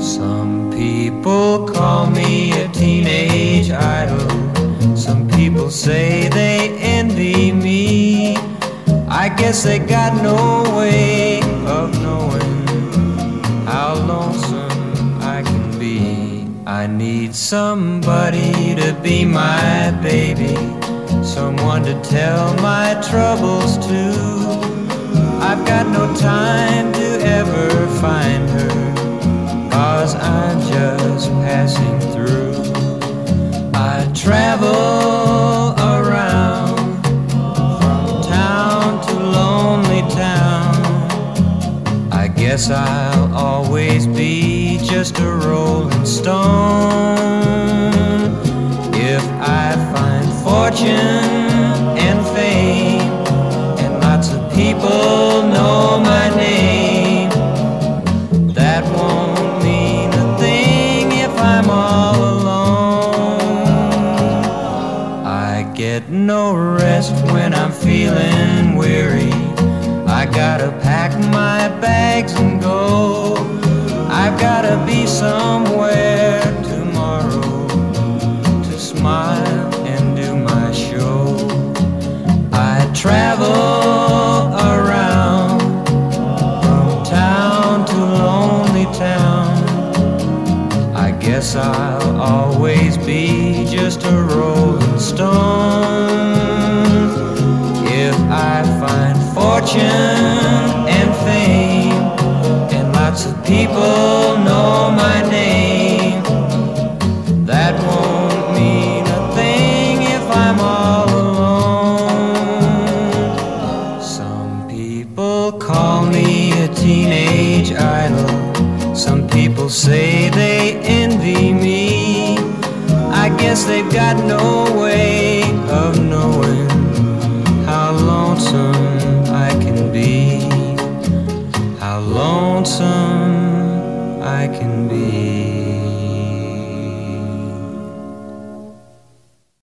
Some people call me a teenage idol. Some people say they envy me. I guess they got no way of knowing how lonesome I can be. I need somebody to be my baby, tell my troubles to. I've got no time to ever find her, cause I'm just passing through. I travel around town to lonely town. I guess I'll always be just a rolling stone. If I find fortune get no rest when I'm feeling weary. I gotta pack my bags and go. I've gotta be somewhere tomorrow to smile and do my show. I travel around from town to lonely town. I guess I'll always be just a fortune and fame, and lots of people know my name, that won't mean a thing if I'm all alone. Some people call me a teenage idol. Some people say they envy me. I guess they've got no lonesome I can be.